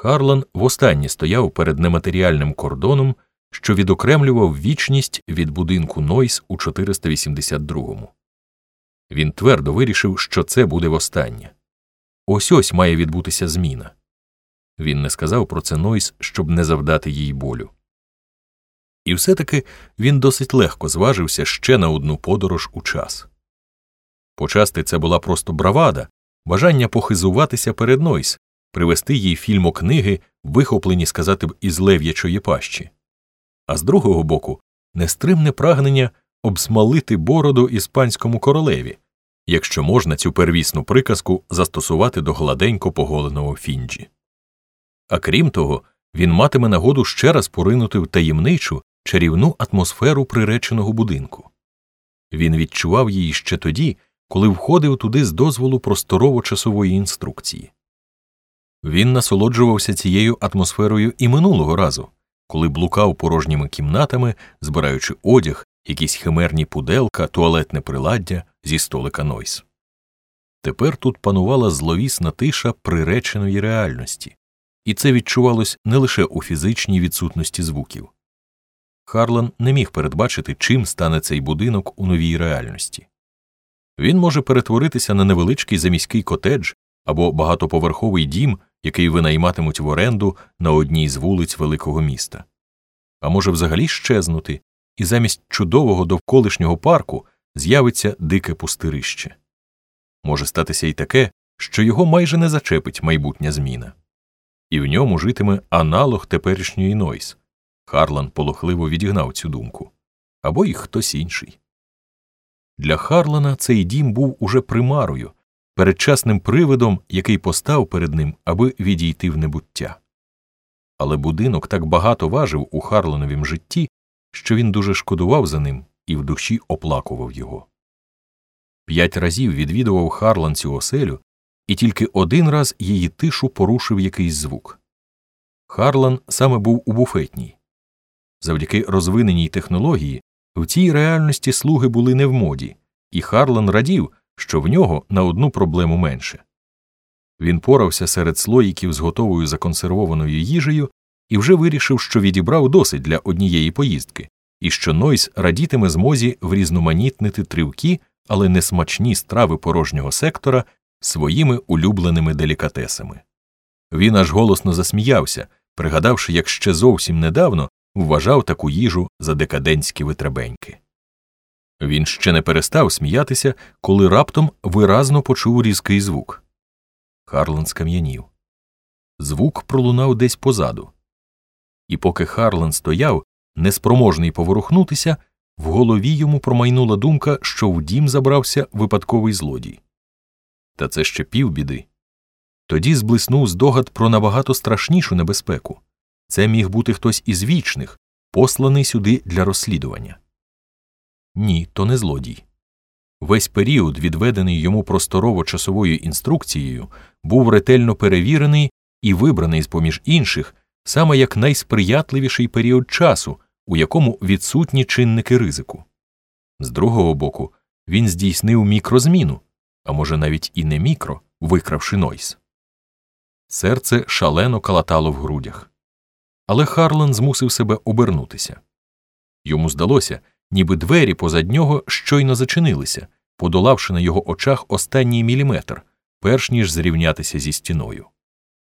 Харлан востаннє стояв перед нематеріальним кордоном, що відокремлював вічність від будинку Нойс у 482-му. Він твердо вирішив, що це буде востаннє. Ось ось має відбутися зміна. Він не сказав про це Нойс, щоб не завдати їй болю. І все таки він досить легко зважився ще на одну подорож у час. Почасти це була просто бравада, бажання похизуватися перед Нойс, привести їй фільмокниги, вихоплені сказати б із лев'ячої пащі, а з другого боку, нестримне прагнення обсмалити бороду іспанському королеві, якщо можна цю первісну приказку застосувати до гладенько поголеного фінджі. А крім того, він матиме нагоду ще раз поринути в таємничу чарівну атмосферу приреченого будинку. Він відчував її ще тоді, коли входив туди з дозволу просторово часової інструкції. Він насолоджувався цією атмосферою і минулого разу, коли блукав порожніми кімнатами, збираючи одяг, якісь химерні пуделка, туалетне приладдя зі столика Нойс. Тепер тут панувала зловісна тиша приреченої реальності, і це відчувалось не лише у фізичній відсутності звуків. Харлан не міг передбачити, чим стане цей будинок у новій реальності. Він може перетворитися на невеличкий заміський котедж або багатоповерховий дім, який винайматимуть в оренду на одній з вулиць великого міста, а може взагалі щезнути, і замість чудового довколишнього парку з'явиться дике пустирище. Може статися й таке, що його майже не зачепить майбутня зміна, і в ньому житиме аналог теперішньої Нойс. Харлан полохливо відігнав цю думку або й хтось інший. Для Харлана цей дім був уже примарою, передчасним привидом, який постав перед ним, аби відійти в небуття. Але будинок так багато важив у Харлановім житті, що він дуже шкодував за ним і в душі оплакував його. П'ять разів відвідував Харлан цю оселю, і тільки один раз її тишу порушив якийсь звук. Харлан саме був у буфетній. Завдяки розвиненій технології в цій реальності слуги були не в моді, і Харлан радів, що в нього на одну проблему менше. Він порався серед слоїків з готовою законсервованою їжею і вже вирішив, що відібрав досить для однієї поїздки, і що Нойс радітиме змозі врізноманітнити тривкі, але несмачні страви порожнього сектора своїми улюбленими делікатесами. Він аж голосно засміявся, пригадавши, як ще зовсім недавно вважав таку їжу за декадентські витребеньки. Він ще не перестав сміятися, коли раптом виразно почув різкий звук. Харлан скам'янів. Звук пролунав десь позаду. І поки Харлан стояв, неспроможний поворухнутися, в голові йому промайнула думка, що в дім забрався випадковий злодій. Та це ще півбіди. Тоді зблиснув здогад про набагато страшнішу небезпеку це міг бути хтось із вічних, посланий сюди для розслідування. Ні, то не злодій. Весь період, відведений йому просторово часовою інструкцією, був ретельно перевірений і вибраний з поміж інших саме як найсприятливіший період часу, у якому відсутні чинники ризику. З другого боку, він здійснив мікрозміну, а може навіть і не мікро, викравши Нойс. Серце шалено калатало в грудях. Але Харлан змусив себе обернутися. Йому здалося, ніби двері позад нього щойно зачинилися, подолавши на його очах останній міліметр, перш ніж зрівнятися зі стіною.